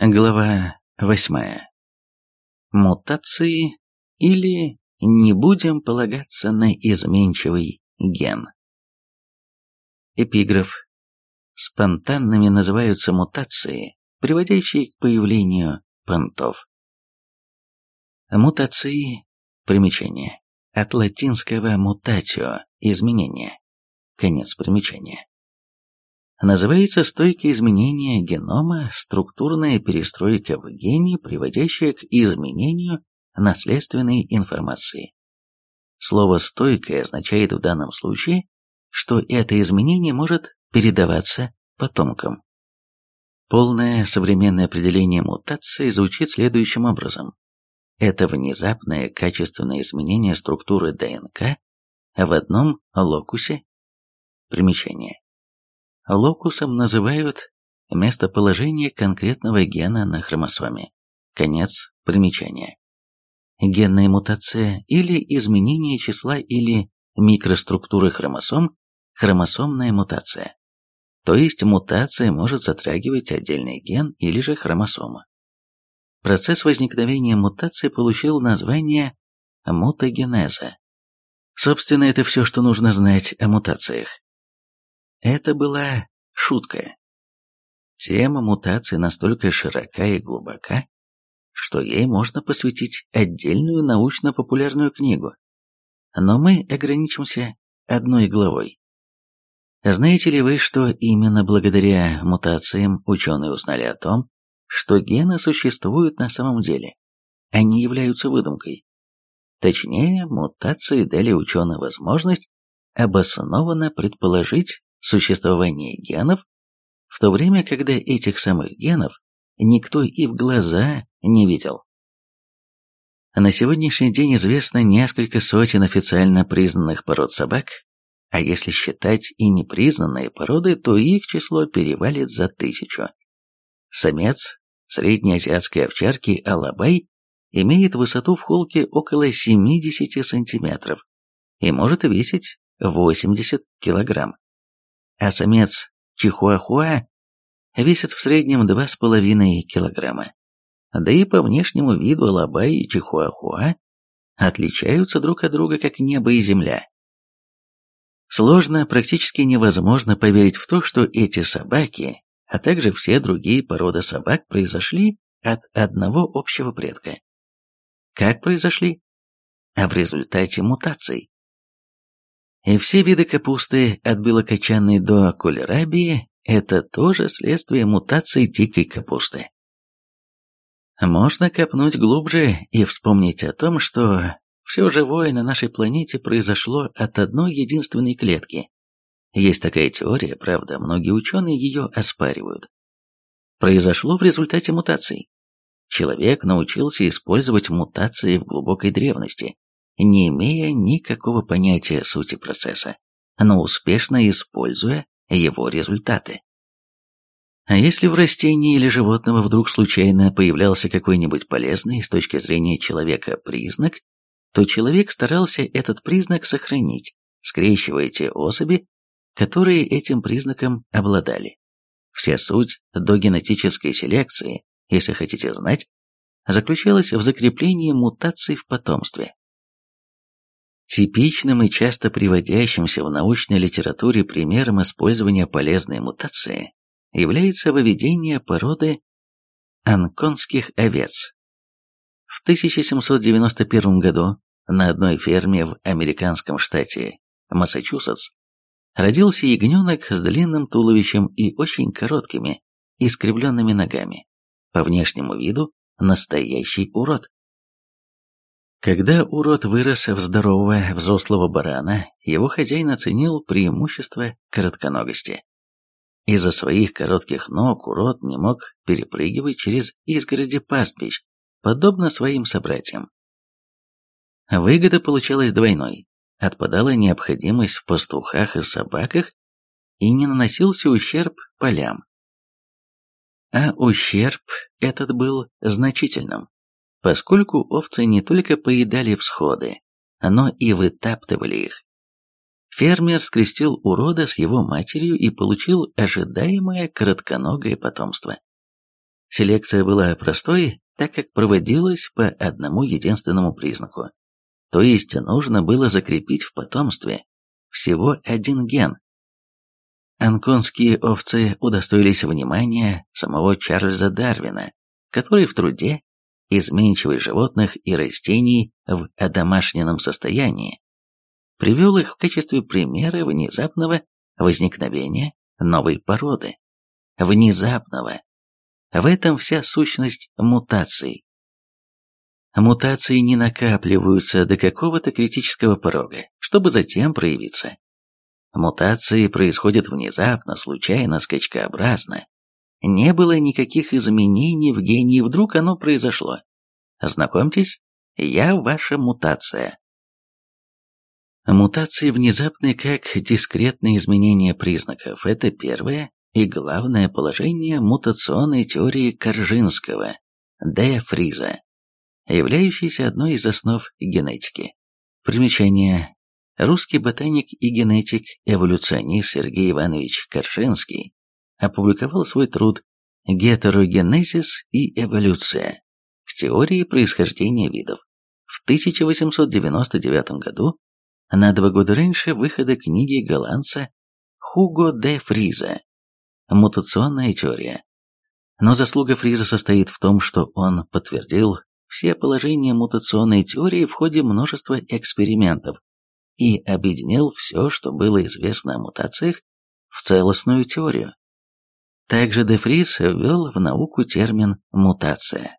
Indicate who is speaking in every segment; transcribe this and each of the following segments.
Speaker 1: Глава восьмая. Мутации или не будем полагаться на изменчивый ген. Эпиграф. Спонтанными называются мутации, приводящие к появлению понтов. Мутации. Примечание. От латинского mutatio – изменение. Конец примечания. Называется стойкое изменение генома, структурная перестройка в гене, приводящая к изменению наследственной информации. Слово «стойкое» означает в данном случае, что это изменение может передаваться потомкам. Полное современное определение мутации звучит следующим образом. Это внезапное качественное изменение структуры ДНК в одном локусе. Примечание. Локусом называют местоположение конкретного гена на хромосоме. Конец примечания. Генная мутация или изменение числа или микроструктуры хромосом – хромосомная мутация. То есть мутация может затрагивать отдельный ген или же хромосому. Процесс возникновения мутации получил название мутагенеза. Собственно, это все, что нужно знать о мутациях. Это была шутка. Тема мутации настолько широка и глубока, что ей можно посвятить отдельную научно-популярную книгу. Но мы ограничимся одной главой. Знаете ли вы, что именно благодаря мутациям ученые узнали о том, что гены существуют на самом деле, они являются выдумкой? Точнее, мутации дали ученым возможность обоснованно предположить существование генов, в то время, когда этих самых генов никто и в глаза не видел. На сегодняшний день известно несколько сотен официально признанных пород собак, а если считать и непризнанные породы, то их число перевалит за тысячу. Самец среднеазиатской овчарки Алабай имеет высоту в холке около 70 сантиметров и может весить 80 килограмм а самец чихуахуа весит в среднем 2,5 килограмма. Да и по внешнему виду алабай и чихуахуа отличаются друг от друга как небо и земля. Сложно, практически невозможно поверить в то, что эти собаки, а также все другие породы собак произошли от одного общего предка. Как произошли? А в результате мутаций. И все виды капусты, от белокочанной до кольрабии, это тоже следствие мутации дикой капусты. Можно копнуть глубже и вспомнить о том, что все живое на нашей планете произошло от одной единственной клетки. Есть такая теория, правда, многие ученые ее оспаривают. Произошло в результате мутаций. Человек научился использовать мутации в глубокой древности, не имея никакого понятия сути процесса, но успешно используя его результаты. А если в растении или животного вдруг случайно появлялся какой-нибудь полезный с точки зрения человека признак, то человек старался этот признак сохранить, скрещивая те особи, которые этим признаком обладали. Вся суть до генетической селекции, если хотите знать, заключалась в закреплении мутаций в потомстве. Типичным и часто приводящимся в научной литературе примером использования полезной мутации является выведение породы анконских овец. В 1791 году на одной ферме в американском штате Массачусетс родился ягненок с длинным туловищем и очень короткими, искривленными ногами. По внешнему виду настоящий урод. Когда урод вырос в здорового взрослого барана, его хозяин оценил преимущество коротконогости. Из-за своих коротких ног урод не мог перепрыгивать через изгороди пастбищ, подобно своим собратьям. Выгода получалась двойной. Отпадала необходимость в пастухах и собаках, и не наносился ущерб полям. А ущерб этот был значительным поскольку овцы не только поедали всходы, но и вытаптывали их. Фермер скрестил урода с его матерью и получил ожидаемое коротконогое потомство. Селекция была простой, так как проводилась по одному единственному признаку. То есть нужно было закрепить в потомстве всего один ген. Анконские овцы удостоились внимания самого Чарльза Дарвина, который в труде «Изменчивость животных и растений в одомашненном состоянии» привел их в качестве примера внезапного возникновения новой породы. Внезапного. В этом вся сущность мутаций. Мутации не накапливаются до какого-то критического порога, чтобы затем проявиться. Мутации происходят внезапно, случайно, скачкообразно. Не было никаких изменений в гении, вдруг оно произошло. Знакомьтесь, я ваша мутация. Мутации внезапны как дискретные изменения признаков. Это первое и главное положение мутационной теории Коржинского, Д. Фриза, являющейся одной из основ генетики. Примечание. Русский ботаник и генетик-эволюционист Сергей Иванович Коржинский опубликовал свой труд «Гетерогенезис и эволюция» к теории происхождения видов. В 1899 году на два года раньше выхода книги голландца Хуго де Фриза «Мутационная теория». Но заслуга Фриза состоит в том, что он подтвердил все положения мутационной теории в ходе множества экспериментов и объединил все, что было известно о мутациях, в целостную теорию. Также де Фриз ввел в науку термин «мутация».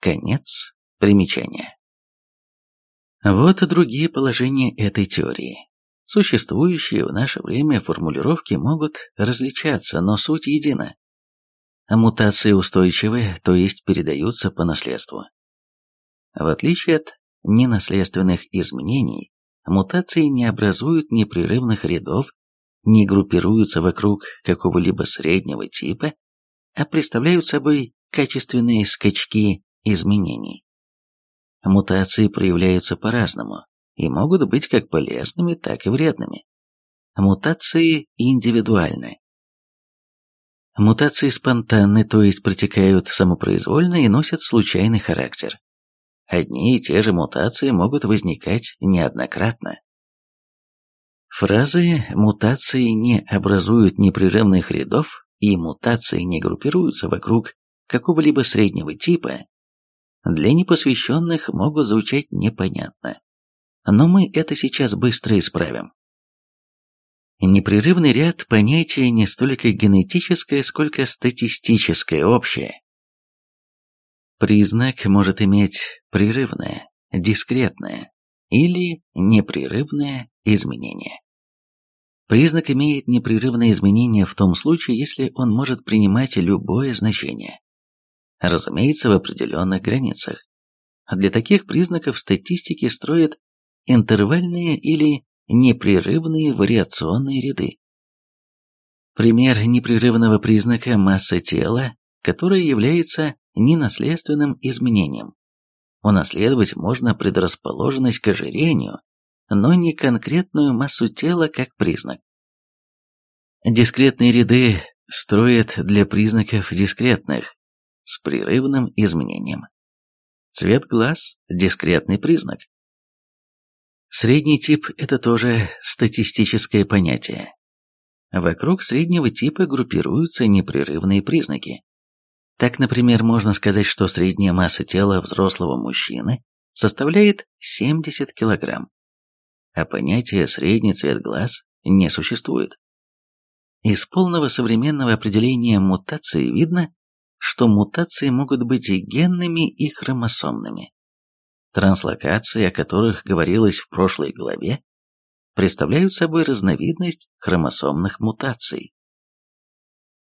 Speaker 1: Конец примечания. Вот и другие положения этой теории. Существующие в наше время формулировки могут различаться, но суть едина. Мутации устойчивы, то есть передаются по наследству. В отличие от ненаследственных изменений, мутации не образуют непрерывных рядов, не группируются вокруг какого-либо среднего типа, а представляют собой качественные скачки изменений. Мутации проявляются по-разному и могут быть как полезными, так и вредными. Мутации индивидуальны. Мутации спонтанны, то есть протекают самопроизвольно и носят случайный характер. Одни и те же мутации могут возникать неоднократно. Фразы «мутации не образуют непрерывных рядов» и «мутации не группируются вокруг какого-либо среднего типа» для непосвященных могут звучать непонятно. Но мы это сейчас быстро исправим. Непрерывный ряд – понятие не столько генетическое, сколько статистическое общее. Признак может иметь прерывное, дискретное или непрерывное изменение. Признак имеет непрерывное изменение в том случае, если он может принимать любое значение разумеется, в определенных границах. Для таких признаков статистики строят интервальные или непрерывные вариационные ряды. Пример непрерывного признака масса тела, которое является ненаследственным изменением. Унаследовать можно предрасположенность к ожирению, но не конкретную массу тела как признак. Дискретные ряды строят для признаков дискретных, с прерывным изменением. Цвет глаз – дискретный признак. Средний тип – это тоже статистическое понятие. Вокруг среднего типа группируются непрерывные признаки. Так, например, можно сказать, что средняя масса тела взрослого мужчины составляет 70 кг, а понятие «средний цвет глаз» не существует. Из полного современного определения мутации видно, что мутации могут быть и генными, и хромосомными. Транслокации, о которых говорилось в прошлой главе, представляют собой разновидность хромосомных мутаций.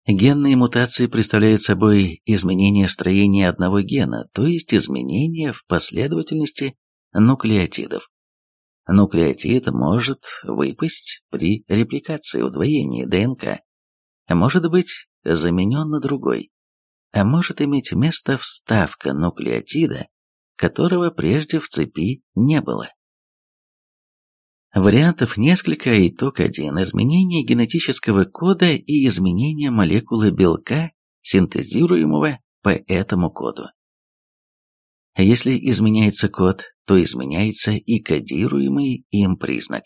Speaker 1: Генные мутации представляют собой изменение строения одного гена, то есть изменение в последовательности нуклеотидов. Нуклеотид может выпасть при репликации удвоении ДНК, может быть заменен на другой а может иметь место вставка нуклеотида, которого прежде в цепи не было. Вариантов несколько, а итог один – изменение генетического кода и изменение молекулы белка, синтезируемого по этому коду. Если изменяется код, то изменяется и кодируемый им признак.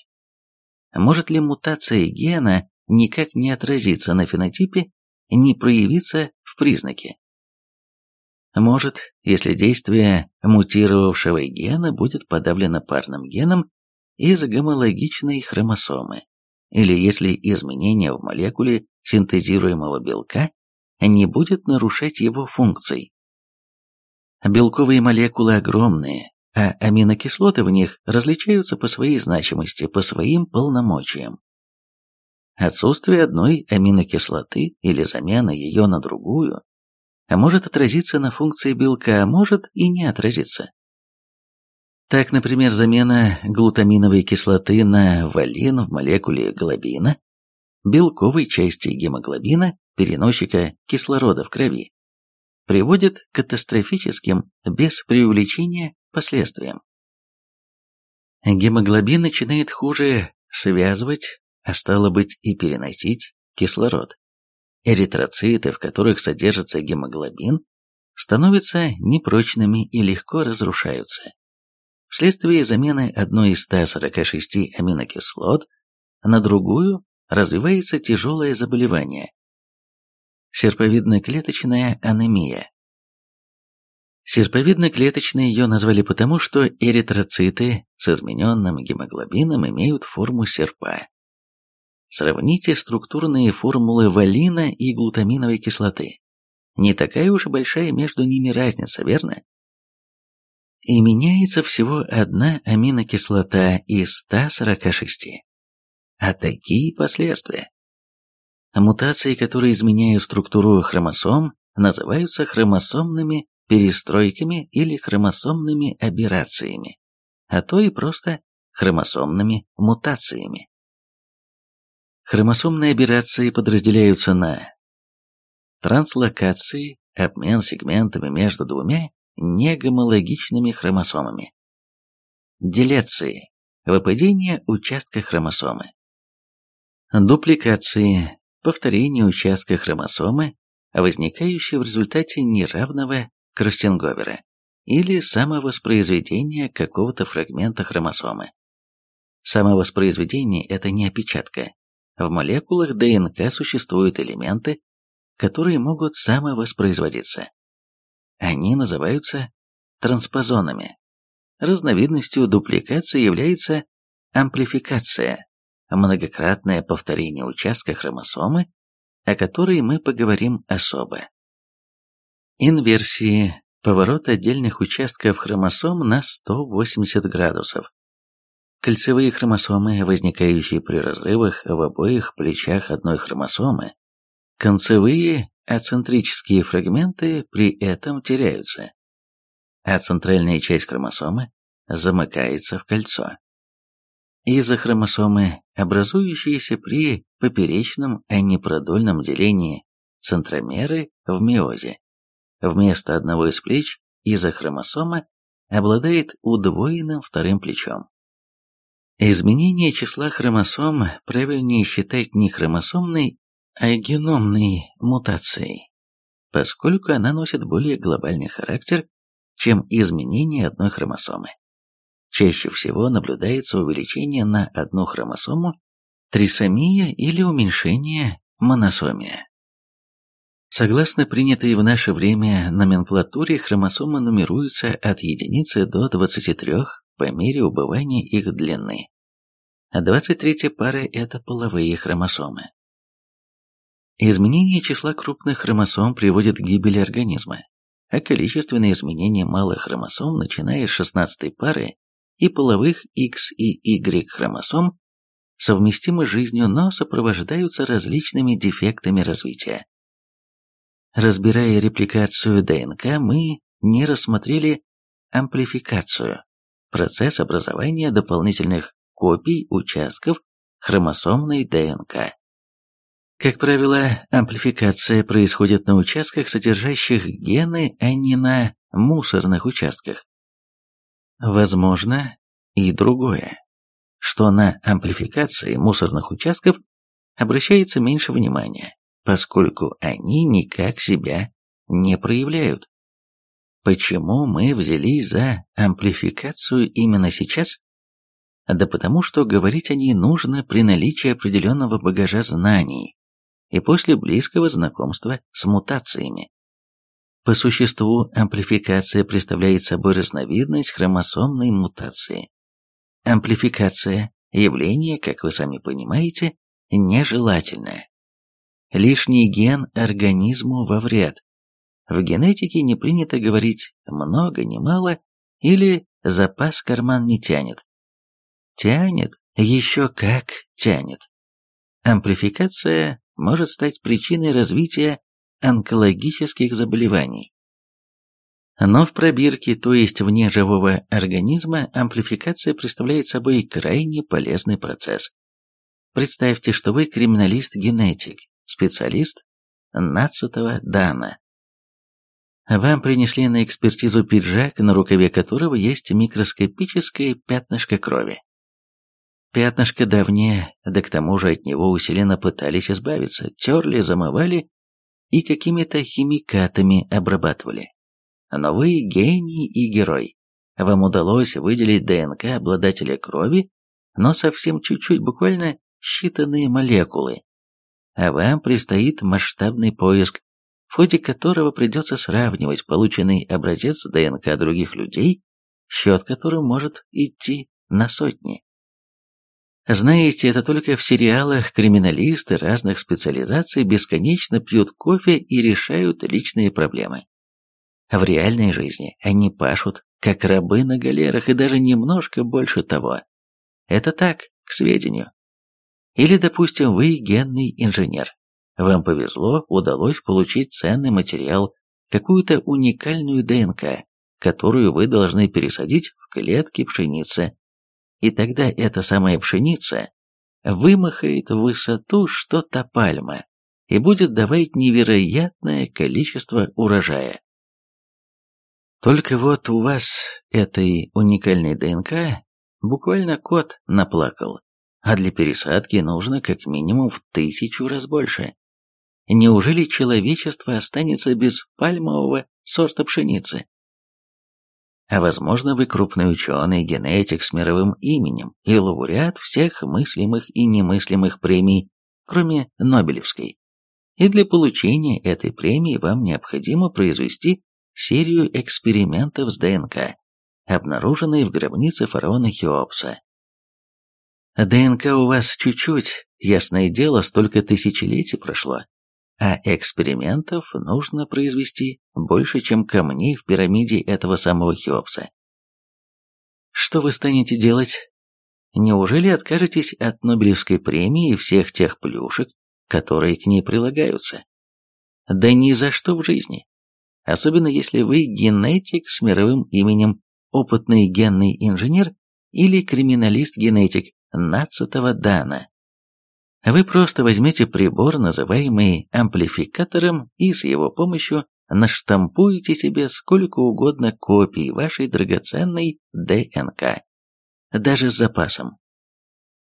Speaker 1: Может ли мутация гена никак не отразиться на фенотипе, не проявиться в признаке? Может, если действие мутировавшего гена будет подавлено парным геном из гомологичной хромосомы, или если изменение в молекуле синтезируемого белка не будет нарушать его функций. Белковые молекулы огромные, а аминокислоты в них различаются по своей значимости, по своим полномочиям. Отсутствие одной аминокислоты или замена ее на другую может отразиться на функции белка, а может и не отразиться. Так, например, замена глутаминовой кислоты на валин в молекуле глобина, белковой части гемоглобина, переносчика кислорода в крови, приводит к катастрофическим, без преувеличения, последствиям. Гемоглобин начинает хуже связывать, а стало быть и переносить кислород. Эритроциты, в которых содержится гемоглобин, становятся непрочными и легко разрушаются. Вследствие замены одной из 146 аминокислот на другую развивается тяжелое заболевание серповидно-клеточная анемия. Серповидно-клеточной ее назвали потому, что эритроциты с измененным гемоглобином имеют форму серпа. Сравните структурные формулы валина и глутаминовой кислоты. Не такая уж большая между ними разница, верно? И меняется всего одна аминокислота из 146. А такие последствия. Мутации, которые изменяют структуру хромосом, называются хромосомными перестройками или хромосомными аберрациями, а то и просто хромосомными мутациями. Хромосомные аберрации подразделяются на транслокации, обмен сегментами между двумя негомологичными хромосомами, делеции, выпадение участка хромосомы, дупликации, повторение участка хромосомы, возникающее в результате неравного Крастинговера или самовоспроизведения какого-то фрагмента хромосомы. Самовоспроизведение – это не опечатка. В молекулах ДНК существуют элементы, которые могут самовоспроизводиться. Они называются транспозонами. Разновидностью дупликации является амплификация, многократное повторение участка хромосомы, о которой мы поговорим особо. Инверсии – поворот отдельных участков хромосом на 180 градусов. Кольцевые хромосомы, возникающие при разрывах в обоих плечах одной хромосомы, концевые ацентрические фрагменты при этом теряются, а центральная часть хромосомы замыкается в кольцо. Изохромосомы, образующиеся при поперечном, а не продольном делении центромеры в миозе. Вместо одного из плеч изохромосома обладает удвоенным вторым плечом. Изменение числа хромосом правильнее считать не хромосомной, а геномной мутацией, поскольку она носит более глобальный характер, чем изменение одной хромосомы. Чаще всего наблюдается увеличение на одну хромосому, трисомия или уменьшение моносомия. Согласно принятой в наше время номенклатуре, хромосомы нумеруются от единицы до 23 по мере убывания их длины. А 23 пара – это половые хромосомы. Изменение числа крупных хромосом приводит к гибели организма, а количественные изменения малых хромосом, начиная с 16 пары, и половых X и Y хромосом совместимы с жизнью, но сопровождаются различными дефектами развития. Разбирая репликацию ДНК, мы не рассмотрели амплификацию, процесс образования дополнительных копий участков хромосомной ДНК. Как правило, амплификация происходит на участках, содержащих гены, а не на мусорных участках. Возможно и другое, что на амплификации мусорных участков обращается меньше внимания, поскольку они никак себя не проявляют. Почему мы взялись за амплификацию именно сейчас? Да потому что говорить о ней нужно при наличии определенного багажа знаний и после близкого знакомства с мутациями. По существу амплификация представляет собой разновидность хромосомной мутации. Амплификация – явление, как вы сами понимаете, нежелательное. Лишний ген организму во вред. В генетике не принято говорить «много, не мало» или «запас карман не тянет». Тянет, еще как тянет. Амплификация может стать причиной развития онкологических заболеваний. Но в пробирке, то есть вне живого организма, амплификация представляет собой крайне полезный процесс. Представьте, что вы криминалист-генетик, специалист нацатого дана. Вам принесли на экспертизу пиджак, на рукаве которого есть микроскопическое пятнышко крови. Пятнышко давнее, да к тому же от него усиленно пытались избавиться, терли, замывали и какими-то химикатами обрабатывали. Но вы гений и герой. Вам удалось выделить ДНК обладателя крови, но совсем чуть-чуть, буквально считанные молекулы. А вам предстоит масштабный поиск, в ходе которого придется сравнивать полученный образец ДНК других людей, счет которым может идти на сотни. Знаете, это только в сериалах криминалисты разных специализаций бесконечно пьют кофе и решают личные проблемы. В реальной жизни они пашут, как рабы на галерах, и даже немножко больше того. Это так, к сведению. Или, допустим, вы генный инженер. Вам повезло, удалось получить ценный материал, какую-то уникальную ДНК, которую вы должны пересадить в клетки пшеницы и тогда эта самая пшеница вымахает в высоту что-то пальма и будет давать невероятное количество урожая. Только вот у вас этой уникальной ДНК буквально кот наплакал, а для пересадки нужно как минимум в тысячу раз больше. Неужели человечество останется без пальмового сорта пшеницы? А возможно, вы крупный ученый, генетик с мировым именем и лауреат всех мыслимых и немыслимых премий, кроме Нобелевской. И для получения этой премии вам необходимо произвести серию экспериментов с ДНК, обнаруженной в гробнице фараона Хеопса. ДНК у вас чуть-чуть, ясное дело, столько тысячелетий прошло, а экспериментов нужно произвести больше, чем камней в пирамиде этого самого Хеопса. Что вы станете делать? Неужели откажетесь от Нобелевской премии и всех тех плюшек, которые к ней прилагаются? Да ни за что в жизни. Особенно если вы генетик с мировым именем, опытный генный инженер или криминалист-генетик нацатого дана. Вы просто возьмете прибор, называемый амплификатором, и с его помощью наштампуете себе сколько угодно копий вашей драгоценной ДНК, даже с запасом.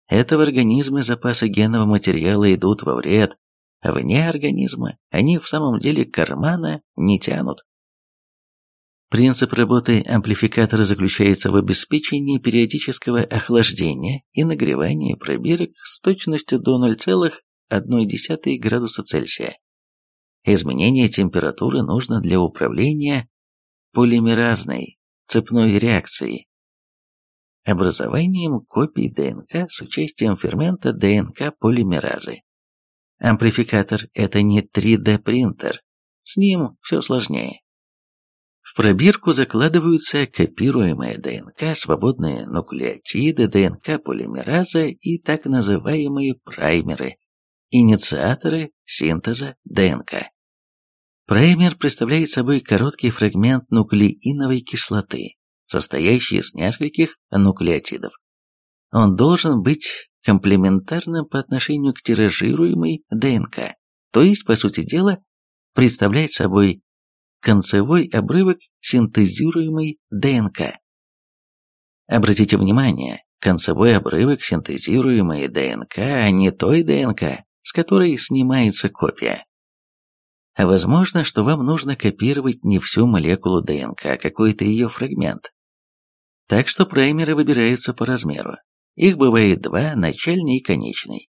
Speaker 1: Это в организме запасы генного материала идут во вред, вне организма они в самом деле кармана не тянут. Принцип работы амплификатора заключается в обеспечении периодического охлаждения и нагревания пробирок с точностью до 0,1 градуса Цельсия. Изменение температуры нужно для управления полимеразной цепной реакцией, образованием копий ДНК с участием фермента ДНК-полимеразы. Амплификатор – это не 3D-принтер, с ним все сложнее. В пробирку закладываются копируемая ДНК, свободные нуклеотиды, ДНК-полимераза и так называемые праймеры, инициаторы синтеза ДНК. Праймер представляет собой короткий фрагмент нуклеиновой кислоты, состоящий из нескольких нуклеотидов. Он должен быть комплементарным по отношению к тиражируемой ДНК, то есть, по сути дела, представляет собой концевой обрывок синтезируемой ДНК. Обратите внимание, концевой обрывок синтезируемой ДНК, а не той ДНК, с которой снимается копия. Возможно, что вам нужно копировать не всю молекулу ДНК, а какой-то ее фрагмент. Так что праймеры выбираются по размеру. Их бывает два, начальный и конечный.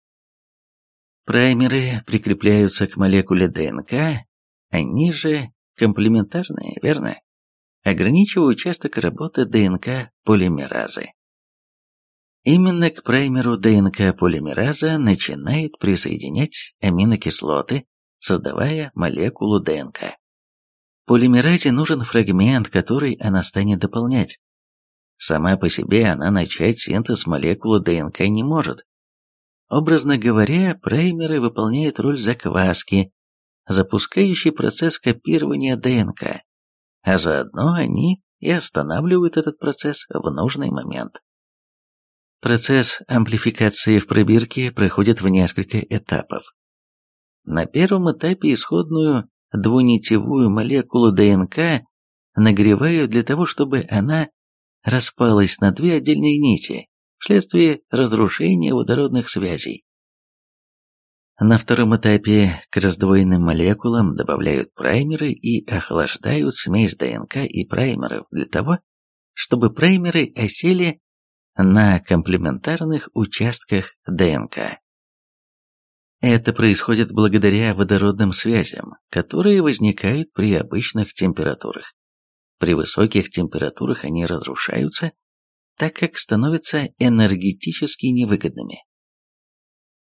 Speaker 1: Праймеры прикрепляются к молекуле ДНК, они же комплементарные, верно? Ограничивая участок работы ДНК полимеразы. Именно к праймеру ДНК полимераза начинает присоединять аминокислоты, создавая молекулу ДНК. Полимеразе нужен фрагмент, который она станет дополнять. Сама по себе она начать синтез молекулы ДНК не может. Образно говоря, праймеры выполняют роль закваски, запускающей процесс копирования ДНК, а заодно они и останавливают этот процесс в нужный момент. Процесс амплификации в пробирке проходит в несколько этапов. На первом этапе исходную двунитевую молекулу ДНК нагревают для того, чтобы она распалась на две отдельные нити вследствие разрушения водородных связей. На втором этапе к раздвоенным молекулам добавляют праймеры и охлаждают смесь ДНК и праймеров для того, чтобы праймеры осели на комплементарных участках ДНК. Это происходит благодаря водородным связям, которые возникают при обычных температурах. При высоких температурах они разрушаются, так как становятся энергетически невыгодными.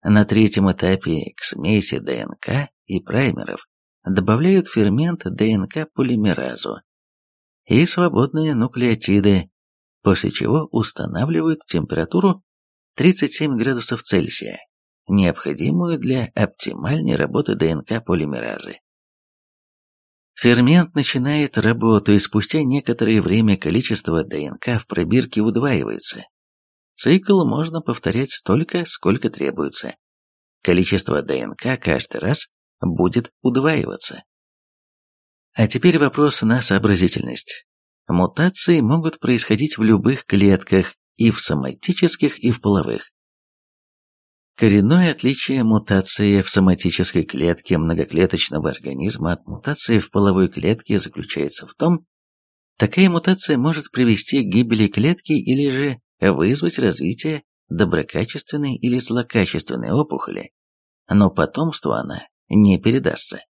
Speaker 1: На третьем этапе к смеси ДНК и праймеров добавляют фермент ДНК-полимеразу и свободные нуклеотиды, после чего устанавливают температуру 37 градусов Цельсия необходимую для оптимальной работы ДНК-полимеразы. Фермент начинает работу, и спустя некоторое время количество ДНК в пробирке удваивается. Цикл можно повторять столько, сколько требуется. Количество ДНК каждый раз будет удваиваться. А теперь вопрос на сообразительность. Мутации могут происходить в любых клетках, и в соматических, и в половых. Коренное отличие мутации в соматической клетке многоклеточного организма от мутации в половой клетке заключается в том, такая мутация может привести к гибели клетки или же вызвать развитие доброкачественной или злокачественной опухоли, но потомству она не передастся.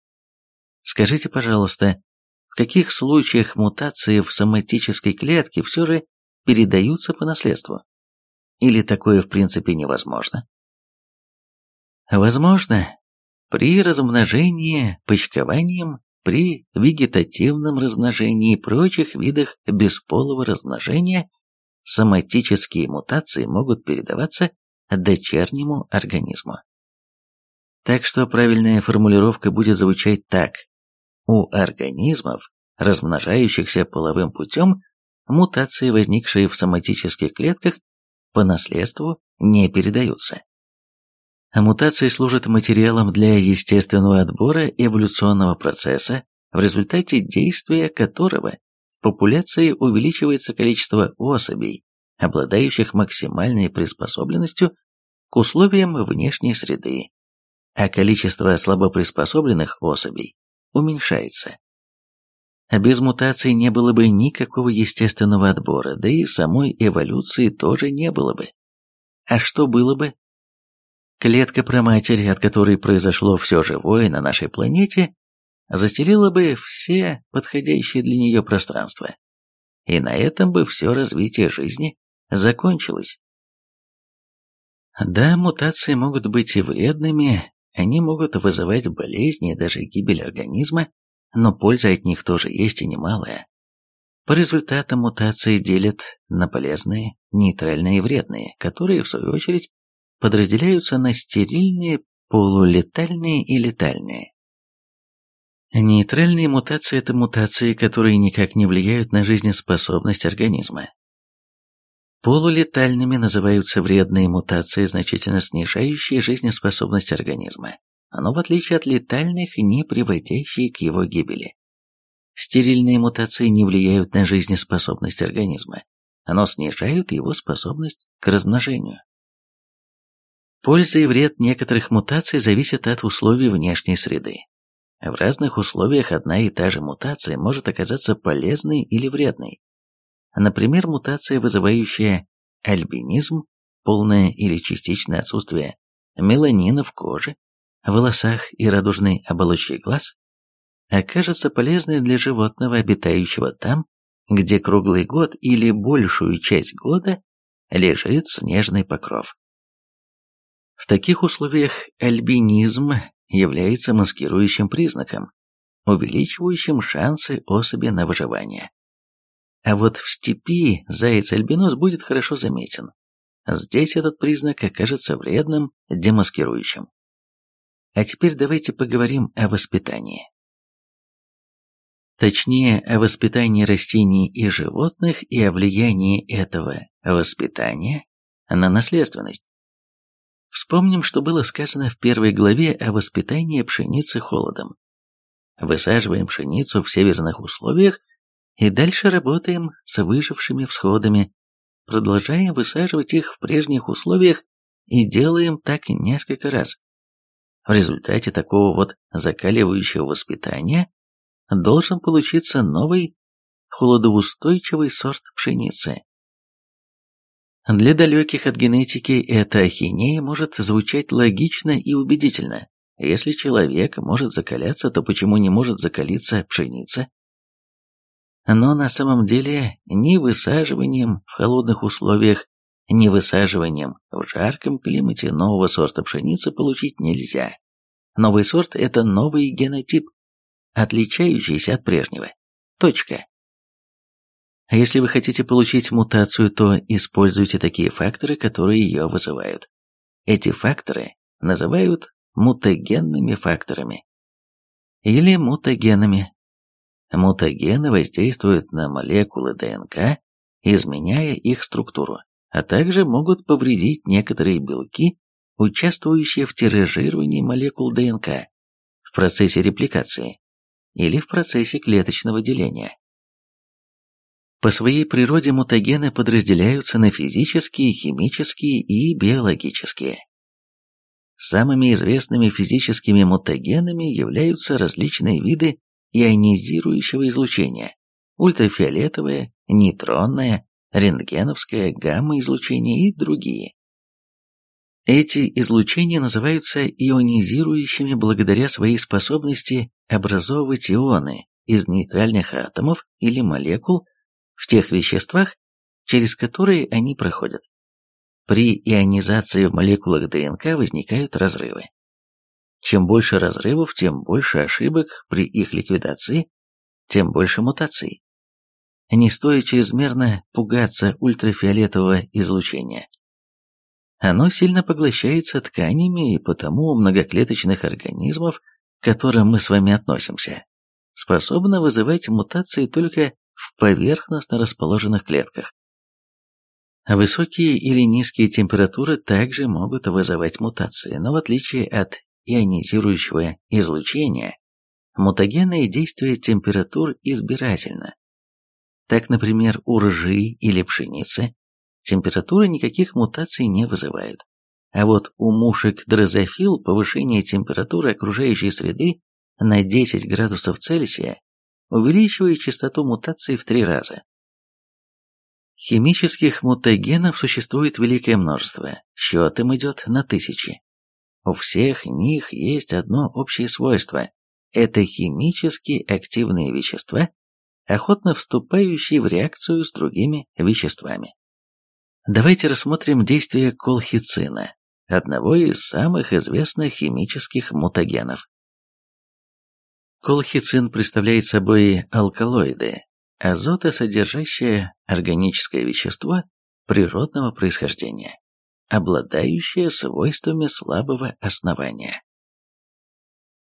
Speaker 1: Скажите, пожалуйста, в каких случаях мутации в соматической клетке все же передаются по наследству? Или такое в принципе невозможно? Возможно, при размножении почкованием, при вегетативном размножении и прочих видах бесполого размножения соматические мутации могут передаваться дочернему организму. Так что правильная формулировка будет звучать так. У организмов, размножающихся половым путем, мутации, возникшие в соматических клетках, по наследству не передаются а мутации служат материалом для естественного отбора эволюционного процесса, в результате действия которого популяции увеличивается количество особей, обладающих максимальной приспособленностью к условиям внешней среды, а количество слабоприспособленных особей уменьшается. Без мутаций не было бы никакого естественного отбора, да и самой эволюции тоже не было бы. А что было бы, Клетка проматери, от которой произошло все живое на нашей планете, заселила бы все подходящие для нее пространства. И на этом бы все развитие жизни закончилось. Да, мутации могут быть и вредными, они могут вызывать болезни и даже гибель организма, но польза от них тоже есть и немалая. По результатам мутации делят на полезные, нейтральные и вредные, которые, в свою очередь, подразделяются на стерильные, полулетальные и летальные. Нейтральные мутации – это мутации, которые никак не влияют на жизнеспособность организма. Полулетальными называются вредные мутации, значительно снижающие жизнеспособность организма, но в отличие от летальных, не приводящие к его гибели. Стерильные мутации не влияют на жизнеспособность организма, но снижают его способность к размножению. Польза и вред некоторых мутаций зависят от условий внешней среды. В разных условиях одна и та же мутация может оказаться полезной или вредной. Например, мутация, вызывающая альбинизм, полное или частичное отсутствие меланина в коже, волосах и радужной оболочке глаз, окажется полезной для животного, обитающего там, где круглый год или большую часть года лежит снежный покров. В таких условиях альбинизм является маскирующим признаком, увеличивающим шансы особи на выживание. А вот в степи заяц-альбинос будет хорошо заметен. Здесь этот признак окажется вредным, демаскирующим. А теперь давайте поговорим о воспитании. Точнее, о воспитании растений и животных и о влиянии этого воспитания на наследственность. Вспомним, что было сказано в первой главе о воспитании пшеницы холодом. Высаживаем пшеницу в северных условиях и дальше работаем с выжившими всходами, продолжаем высаживать их в прежних условиях и делаем так несколько раз. В результате такого вот закаливающего воспитания должен получиться новый холодоустойчивый сорт пшеницы. Для далеких от генетики эта ахинея может звучать логично и убедительно. Если человек может закаляться, то почему не может закалиться пшеница? Но на самом деле ни высаживанием в холодных условиях, ни высаживанием в жарком климате нового сорта пшеницы получить нельзя. Новый сорт – это новый генотип, отличающийся от прежнего. Точка. А если вы хотите получить мутацию, то используйте такие факторы, которые ее вызывают. Эти факторы называют мутагенными факторами или мутагенами. Мутагены воздействуют на молекулы ДНК, изменяя их структуру, а также могут повредить некоторые белки, участвующие в тиражировании молекул ДНК в процессе репликации или в процессе клеточного деления. По своей природе мутагены подразделяются на физические, химические и биологические. Самыми известными физическими мутагенами являются различные виды ионизирующего излучения, ультрафиолетовое, нейтронное, рентгеновское, гамма-излучение и другие. Эти излучения называются ионизирующими благодаря своей способности образовывать ионы из нейтральных атомов или молекул в тех веществах, через которые они проходят. При ионизации в молекулах ДНК возникают разрывы. Чем больше разрывов, тем больше ошибок при их ликвидации, тем больше мутаций. Не стоит чрезмерно пугаться ультрафиолетового излучения. Оно сильно поглощается тканями, и потому многоклеточных организмов, к которым мы с вами относимся, способно вызывать мутации только в поверхностно расположенных клетках. Высокие или низкие температуры также могут вызывать мутации, но в отличие от ионизирующего излучения, мутагенные действия температур избирательно. Так, например, у ржи или пшеницы температура никаких мутаций не вызывает. А вот у мушек дрозофил повышение температуры окружающей среды на 10 градусов Цельсия увеличивает частоту мутаций в три раза. Химических мутагенов существует великое множество, счетом идет на тысячи. У всех них есть одно общее свойство – это химически активные вещества, охотно вступающие в реакцию с другими веществами. Давайте рассмотрим действие колхицина, одного из самых известных химических мутагенов. Колхицин представляет собой алкалоиды, азотосодержащее органическое вещество природного происхождения, обладающее свойствами слабого основания.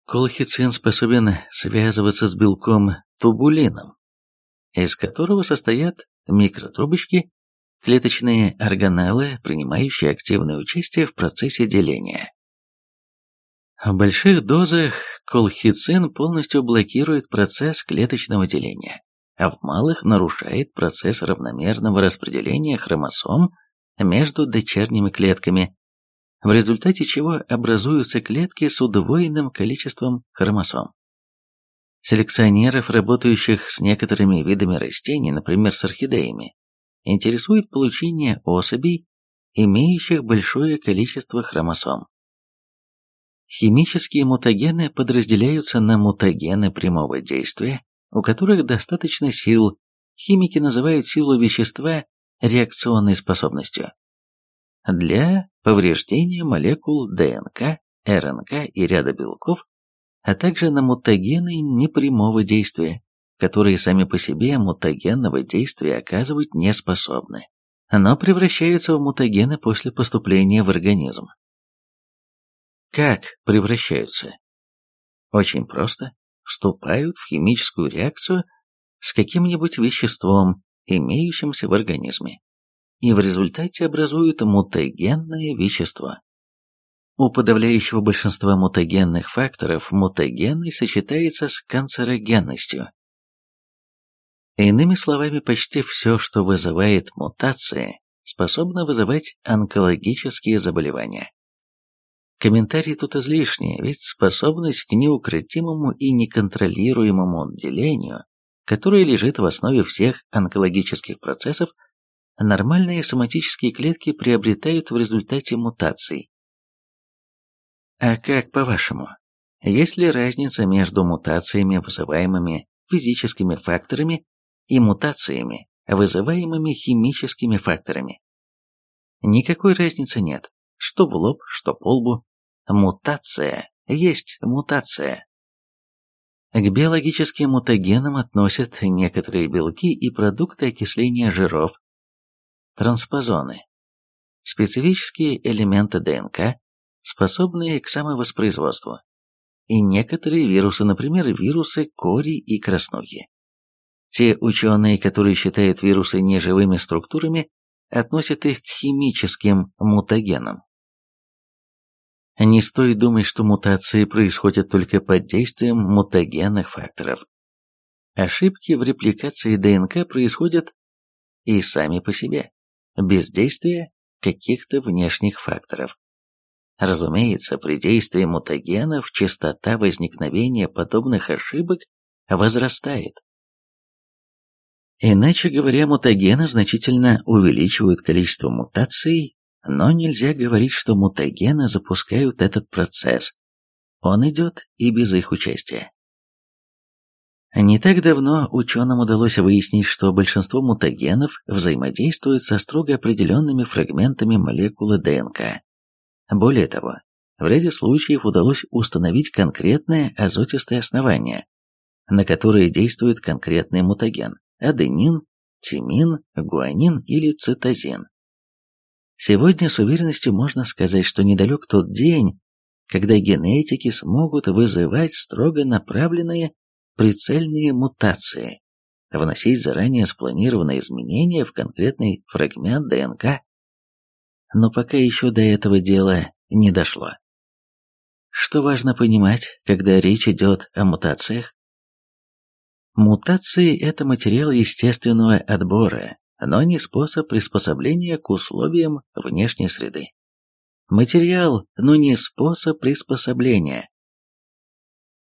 Speaker 1: Колхицин способен связываться с белком тубулином, из которого состоят микротрубочки, клеточные органеллы, принимающие активное участие в процессе деления. В больших дозах колхицин полностью блокирует процесс клеточного деления, а в малых нарушает процесс равномерного распределения хромосом между дочерними клетками, в результате чего образуются клетки с удвоенным количеством хромосом. Селекционеров, работающих с некоторыми видами растений, например, с орхидеями, интересует получение особей, имеющих большое количество хромосом. Химические мутагены подразделяются на мутагены прямого действия, у которых достаточно сил, химики называют силу вещества реакционной способностью, для повреждения молекул ДНК, РНК и ряда белков, а также на мутагены непрямого действия, которые сами по себе мутагенного действия оказывать не способны, но превращаются в мутагены после поступления в организм. Как превращаются? Очень просто. Вступают в химическую реакцию с каким-нибудь веществом, имеющимся в организме, и в результате образуют мутагенное вещество. У подавляющего большинства мутагенных факторов мутагенный сочетается с канцерогенностью. Иными словами, почти все, что вызывает мутации, способно вызывать онкологические заболевания. Комментарий тут излишний, ведь способность к неукротимому и неконтролируемому делению, которая лежит в основе всех онкологических процессов, нормальные соматические клетки приобретают в результате мутаций, а как по-вашему? Есть ли разница между мутациями, вызываемыми физическими факторами, и мутациями, вызываемыми химическими факторами? Никакой разницы нет, что в лоб, что по лбу. Мутация есть мутация. К биологическим мутагенам относят некоторые белки и продукты окисления жиров, транспозоны, специфические элементы ДНК, способные к самовоспроизводству, и некоторые вирусы, например, вирусы кори и краснухи. Те ученые, которые считают вирусы неживыми структурами, относят их к химическим мутагенам. Не стоит думать, что мутации происходят только под действием мутагенных факторов. Ошибки в репликации ДНК происходят и сами по себе, без действия каких-то внешних факторов. Разумеется, при действии мутагенов частота возникновения подобных ошибок возрастает. Иначе говоря, мутагены значительно увеличивают количество мутаций, но нельзя говорить, что мутагены запускают этот процесс. Он идет и без их участия. Не так давно ученым удалось выяснить, что большинство мутагенов взаимодействуют со строго определенными фрагментами молекулы ДНК. Более того, в ряде случаев удалось установить конкретное азотистое основание, на которое действует конкретный мутаген – аденин, тимин, гуанин или цитозин. Сегодня с уверенностью можно сказать, что недалек тот день, когда генетики смогут вызывать строго направленные прицельные мутации, вносить заранее спланированные изменения в конкретный фрагмент ДНК но пока еще до этого дела не дошло. Что важно понимать, когда речь идет о мутациях? Мутации – это материал естественного отбора, но не способ приспособления к условиям внешней среды. Материал, но не способ приспособления.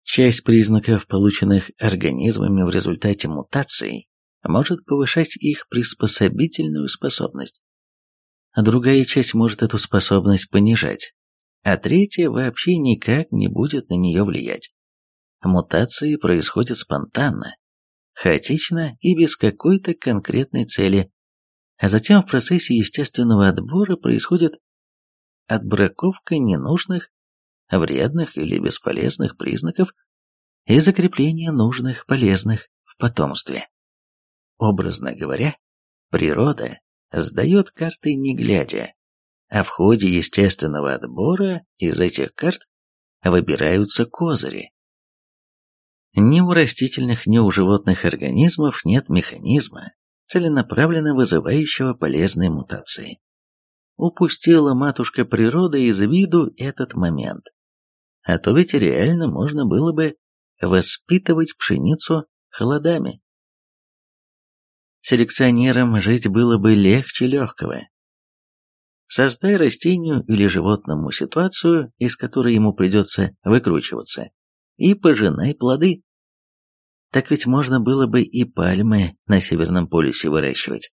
Speaker 1: Часть признаков, полученных организмами в результате мутаций, может повышать их приспособительную способность а другая часть может эту способность понижать, а третья вообще никак не будет на нее влиять. Мутации происходят спонтанно, хаотично и без какой-то конкретной цели, а затем в процессе естественного отбора происходит отбраковка ненужных, вредных или бесполезных признаков и закрепление нужных, полезных в потомстве. Образно говоря, природа сдает карты не глядя, а в ходе естественного отбора из этих карт выбираются козыри. Ни у растительных, ни у животных организмов нет механизма, целенаправленно вызывающего полезные мутации. Упустила матушка природа из виду этот момент. А то ведь реально можно было бы воспитывать пшеницу холодами. Селекционерам жить было бы легче легкого. Создай растению или животному ситуацию, из которой ему придется выкручиваться, и пожинай плоды. Так ведь можно было бы и пальмы на Северном полюсе выращивать.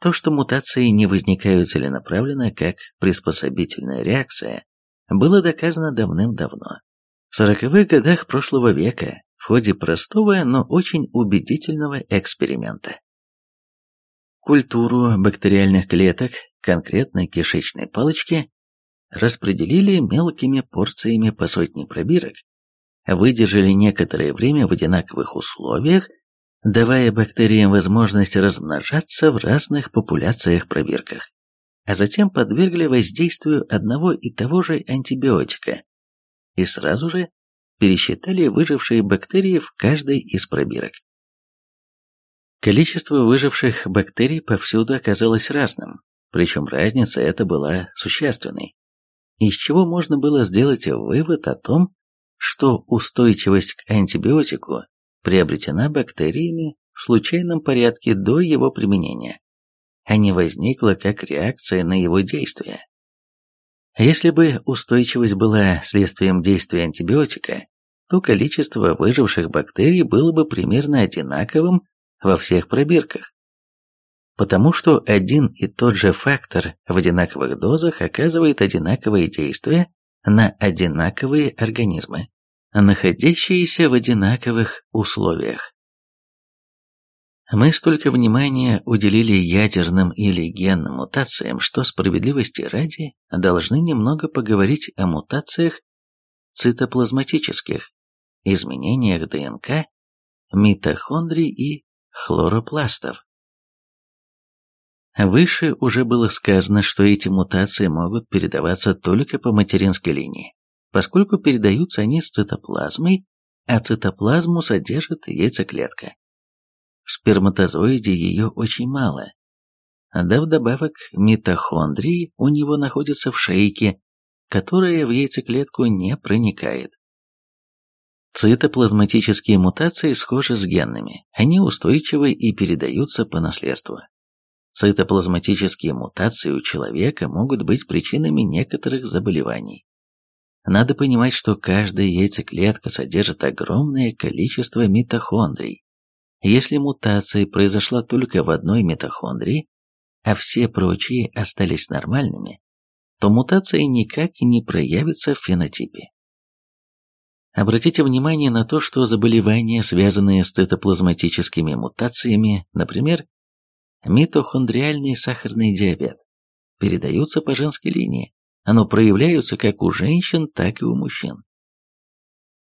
Speaker 1: То, что мутации не возникают целенаправленно, как приспособительная реакция, было доказано давным-давно. В сороковых годах прошлого века в ходе простого, но очень убедительного эксперимента. Культуру бактериальных клеток, конкретно кишечной палочки, распределили мелкими порциями по сотне пробирок, выдержали некоторое время в одинаковых условиях, давая бактериям возможность размножаться в разных популяциях-пробирках, а затем подвергли воздействию одного и того же антибиотика и сразу же пересчитали выжившие бактерии в каждой из пробирок. Количество выживших бактерий повсюду оказалось разным, причем разница эта была существенной, из чего можно было сделать вывод о том, что устойчивость к антибиотику приобретена бактериями в случайном порядке до его применения, а не возникла как реакция на его действие. Если бы устойчивость была следствием действия антибиотика, то количество выживших бактерий было бы примерно одинаковым во всех пробирках. Потому что один и тот же фактор в одинаковых дозах оказывает одинаковое действие на одинаковые организмы, находящиеся в одинаковых условиях. Мы столько внимания уделили ядерным или генным мутациям, что справедливости ради должны немного поговорить о мутациях цитоплазматических, изменениях ДНК, митохондрий и хлоропластов. Выше уже было сказано, что эти мутации могут передаваться только по материнской линии, поскольку передаются они с цитоплазмой, а цитоплазму содержит яйцеклетка. В сперматозоиде ее очень мало. Да вдобавок митохондрии у него находятся в шейке, которая в яйцеклетку не проникает. Цитоплазматические мутации схожи с генными, они устойчивы и передаются по наследству. Цитоплазматические мутации у человека могут быть причинами некоторых заболеваний. Надо понимать, что каждая яйцеклетка содержит огромное количество митохондрий, если мутация произошла только в одной митохондрии, а все прочие остались нормальными, то мутация никак не проявится в фенотипе. Обратите внимание на то, что заболевания, связанные с цитоплазматическими мутациями, например, митохондриальный сахарный диабет, передаются по женской линии, но проявляются как у женщин, так и у мужчин.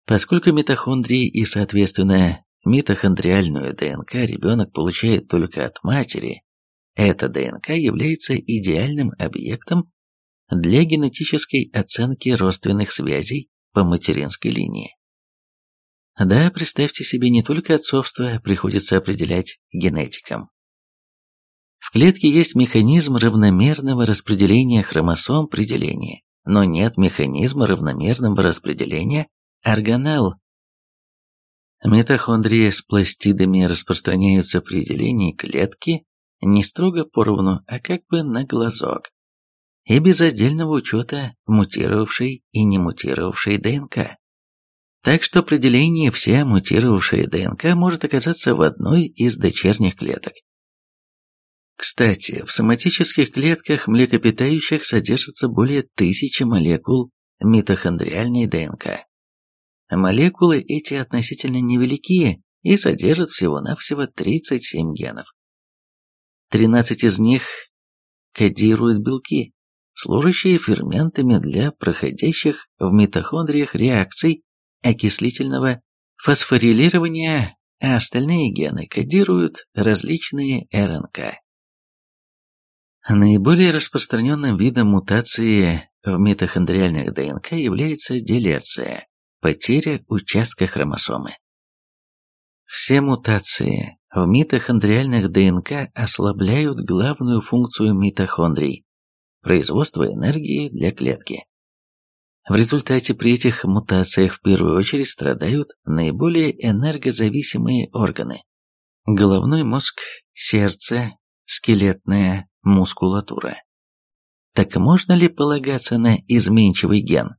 Speaker 1: Поскольку митохондрии и, соответственно, Митохондриальную ДНК ребенок получает только от матери. Эта ДНК является идеальным объектом для генетической оценки родственных связей по материнской линии. Да, представьте себе, не только отцовство приходится определять генетикам. В клетке есть механизм равномерного распределения хромосом при делении, но нет механизма равномерного распределения органелл Митохондрии с пластидами распространяются при делении клетки не строго поровну, а как бы на глазок, и без отдельного учета мутировавшей и не мутировавшей ДНК. Так что при делении вся мутировавшая ДНК может оказаться в одной из дочерних клеток. Кстати, в соматических клетках млекопитающих содержится более тысячи молекул митохондриальной ДНК. Молекулы эти относительно невелики и содержат всего-навсего 37 генов. 13 из них кодируют белки, служащие ферментами для проходящих в митохондриях реакций окислительного фосфорилирования, а остальные гены кодируют различные РНК. Наиболее распространенным видом мутации в митохондриальных ДНК является делеция, потеря участка хромосомы. Все мутации в митохондриальных ДНК ослабляют главную функцию митохондрий – производство энергии для клетки. В результате при этих мутациях в первую очередь страдают наиболее энергозависимые органы – головной мозг, сердце, скелетная мускулатура. Так можно ли полагаться на изменчивый ген?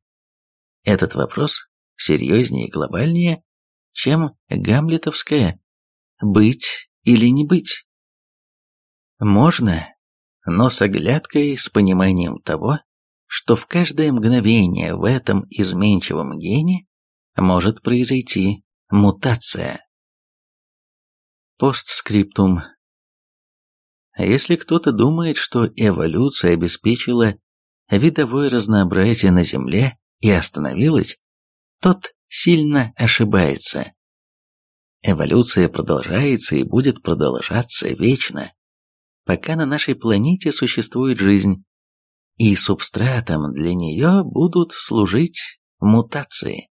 Speaker 1: Этот вопрос серьезнее и глобальнее, чем гамлетовское «быть или не быть». Можно, но с оглядкой, с пониманием того, что в каждое мгновение в этом изменчивом гене может произойти мутация. Постскриптум. Если кто-то думает, что эволюция обеспечила видовое разнообразие на Земле и остановилась, тот сильно ошибается. Эволюция продолжается и будет продолжаться вечно, пока на нашей планете существует жизнь, и субстратом для нее будут служить мутации.